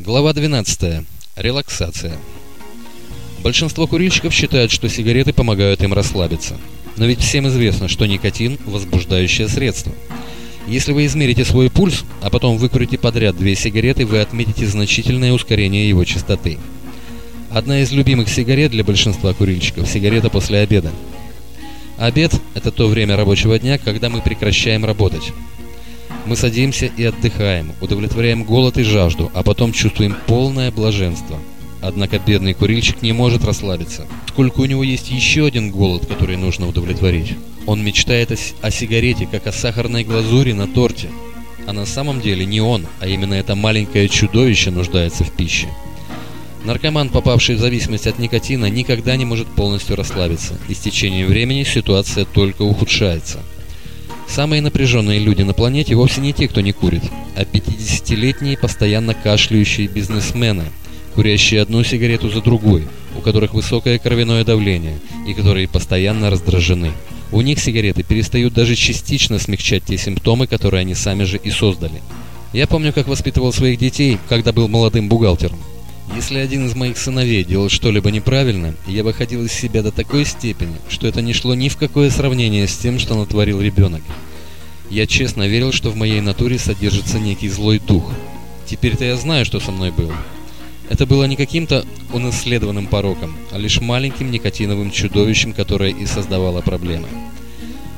Глава 12. Релаксация. Большинство курильщиков считают, что сигареты помогают им расслабиться. Но ведь всем известно, что никотин – возбуждающее средство. Если вы измерите свой пульс, а потом выкурите подряд две сигареты, вы отметите значительное ускорение его частоты. Одна из любимых сигарет для большинства курильщиков – сигарета после обеда. Обед – это то время рабочего дня, когда мы прекращаем работать. Мы садимся и отдыхаем, удовлетворяем голод и жажду, а потом чувствуем полное блаженство. Однако бедный курильщик не может расслабиться, сколько у него есть еще один голод, который нужно удовлетворить. Он мечтает о, о сигарете, как о сахарной глазури на торте. А на самом деле не он, а именно это маленькое чудовище нуждается в пище. Наркоман, попавший в зависимость от никотина, никогда не может полностью расслабиться, и с течением времени ситуация только ухудшается – Самые напряженные люди на планете вовсе не те, кто не курит, а 50-летние постоянно кашляющие бизнесмены, курящие одну сигарету за другой, у которых высокое кровяное давление и которые постоянно раздражены. У них сигареты перестают даже частично смягчать те симптомы, которые они сами же и создали. Я помню, как воспитывал своих детей, когда был молодым бухгалтером. Если один из моих сыновей делал что-либо неправильно, я выходил из себя до такой степени, что это не шло ни в какое сравнение с тем, что натворил ребенок. Я честно верил, что в моей натуре содержится некий злой дух. Теперь-то я знаю, что со мной было. Это было не каким-то унаследованным пороком, а лишь маленьким никотиновым чудовищем, которое и создавало проблемы.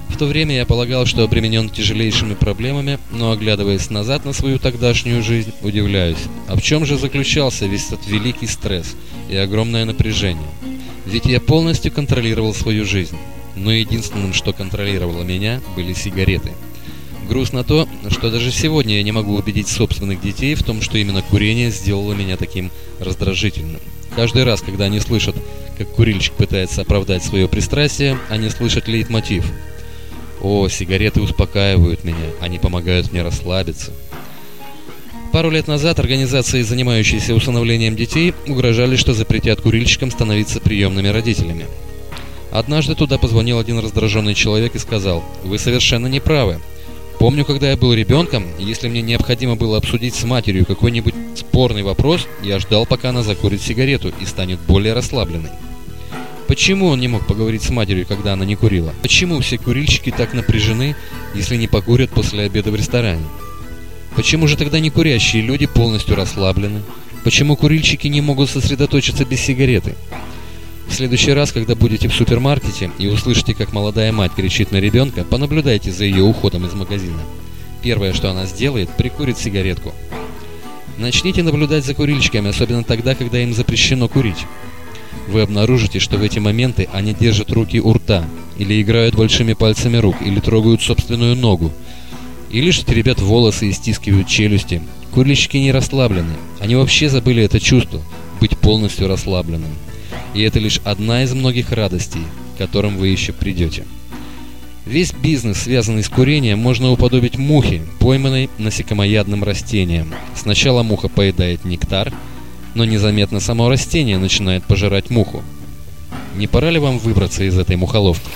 В то время я полагал, что обременен тяжелейшими проблемами, но оглядываясь назад на свою тогдашнюю жизнь, удивляюсь, а в чем же заключался весь этот великий стресс и огромное напряжение? Ведь я полностью контролировал свою жизнь, но единственным, что контролировало меня, были сигареты. Грустно то, что даже сегодня я не могу убедить собственных детей в том, что именно курение сделало меня таким раздражительным. Каждый раз, когда они слышат, как курильщик пытается оправдать свое пристрастие, они слышат лейтмотив – о, сигареты успокаивают меня, они помогают мне расслабиться. Пару лет назад организации, занимающиеся усыновлением детей, угрожали, что запретят курильщикам становиться приемными родителями. Однажды туда позвонил один раздраженный человек и сказал, «Вы совершенно не правы. Помню, когда я был ребенком, если мне необходимо было обсудить с матерью какой-нибудь спорный вопрос, я ждал, пока она закурит сигарету и станет более расслабленной. Почему он не мог поговорить с матерью, когда она не курила? Почему все курильщики так напряжены, если не покурят после обеда в ресторане? Почему же тогда не курящие люди полностью расслаблены? Почему курильщики не могут сосредоточиться без сигареты? В следующий раз, когда будете в супермаркете и услышите, как молодая мать кричит на ребенка, понаблюдайте за ее уходом из магазина. Первое, что она сделает, прикурит сигаретку. Начните наблюдать за курильщиками, особенно тогда, когда им запрещено курить вы обнаружите, что в эти моменты они держат руки у рта, или играют большими пальцами рук, или трогают собственную ногу, или же теребят волосы и стискивают челюсти. Курильщики не расслаблены, они вообще забыли это чувство, быть полностью расслабленным. И это лишь одна из многих радостей, к которым вы еще придете. Весь бизнес, связанный с курением, можно уподобить мухе, пойманной насекомоядным растением. Сначала муха поедает нектар, но незаметно само растение начинает пожирать муху. Не пора ли вам выбраться из этой мухоловки?